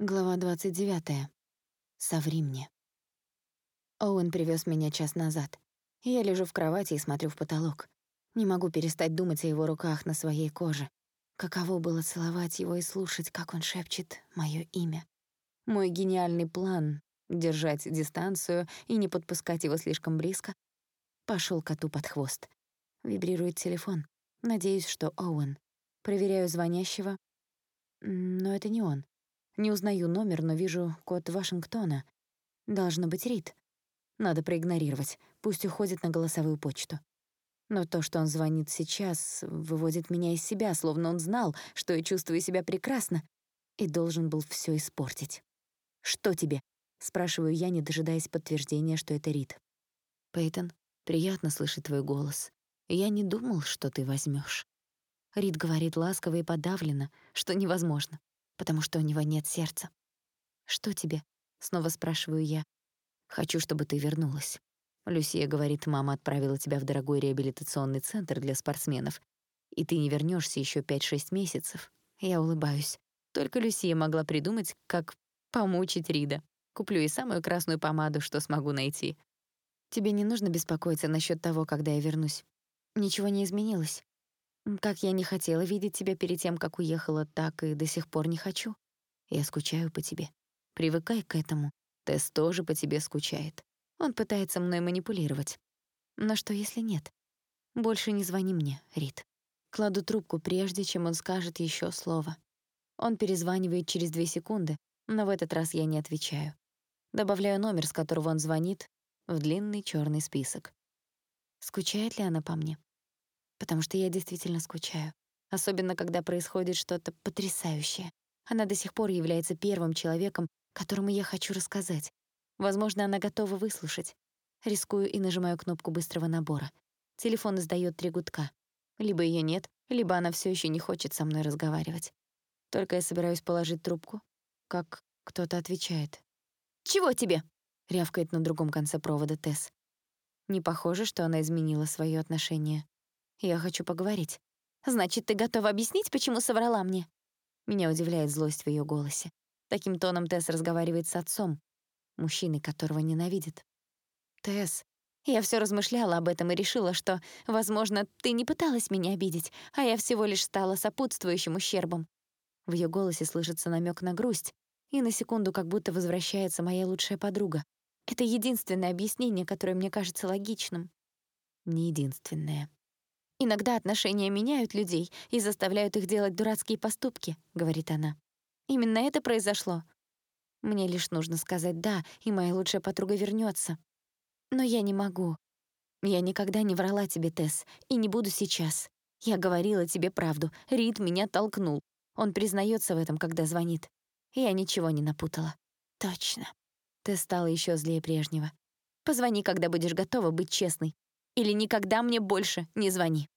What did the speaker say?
Глава 29. Соври мне. Оуэн привез меня час назад. Я лежу в кровати и смотрю в потолок. Не могу перестать думать о его руках на своей коже. Каково было целовать его и слушать, как он шепчет мое имя. Мой гениальный план — держать дистанцию и не подпускать его слишком близко — пошел коту под хвост. Вибрирует телефон. Надеюсь, что Оуэн. Проверяю звонящего. Но это не он. Не узнаю номер, но вижу код Вашингтона. Должно быть Рид. Надо проигнорировать. Пусть уходит на голосовую почту. Но то, что он звонит сейчас, выводит меня из себя, словно он знал, что я чувствую себя прекрасно, и должен был все испортить. «Что тебе?» — спрашиваю я, не дожидаясь подтверждения, что это Рид. «Пейтон, приятно слышать твой голос. Я не думал, что ты возьмешь. Рид говорит ласково и подавленно, что невозможно потому что у него нет сердца. «Что тебе?» — снова спрашиваю я. «Хочу, чтобы ты вернулась». Люсия говорит, мама отправила тебя в дорогой реабилитационный центр для спортсменов, и ты не вернешься еще 5-6 месяцев. Я улыбаюсь. Только Люсия могла придумать, как помучить Рида. Куплю ей самую красную помаду, что смогу найти. Тебе не нужно беспокоиться насчет того, когда я вернусь. Ничего не изменилось. Как я не хотела видеть тебя перед тем, как уехала, так и до сих пор не хочу. Я скучаю по тебе. Привыкай к этому. Тесс тоже по тебе скучает. Он пытается мной манипулировать. Но что, если нет? Больше не звони мне, Рит. Кладу трубку, прежде чем он скажет еще слово. Он перезванивает через две секунды, но в этот раз я не отвечаю. Добавляю номер, с которого он звонит, в длинный черный список. Скучает ли она по мне? Потому что я действительно скучаю. Особенно, когда происходит что-то потрясающее. Она до сих пор является первым человеком, которому я хочу рассказать. Возможно, она готова выслушать. Рискую и нажимаю кнопку быстрого набора. Телефон издаёт три гудка. Либо её нет, либо она всё ещё не хочет со мной разговаривать. Только я собираюсь положить трубку, как кто-то отвечает. «Чего тебе?» — рявкает на другом конце провода Тесс. Не похоже, что она изменила своё отношение. Я хочу поговорить. Значит, ты готова объяснить, почему соврала мне? Меня удивляет злость в её голосе. Таким тоном Тесс разговаривает с отцом, мужчиной, которого ненавидит. Тесс, я всё размышляла об этом и решила, что, возможно, ты не пыталась меня обидеть, а я всего лишь стала сопутствующим ущербом. В её голосе слышится намёк на грусть, и на секунду как будто возвращается моя лучшая подруга. Это единственное объяснение, которое мне кажется логичным. Не единственное. «Иногда отношения меняют людей и заставляют их делать дурацкие поступки», — говорит она. «Именно это произошло. Мне лишь нужно сказать «да», и моя лучшая подруга вернется. Но я не могу. Я никогда не врала тебе, Тесс, и не буду сейчас. Я говорила тебе правду. Рид меня толкнул. Он признается в этом, когда звонит. Я ничего не напутала. Точно. Тесс стала еще злее прежнего. Позвони, когда будешь готова быть честной. Или никогда мне больше не звони.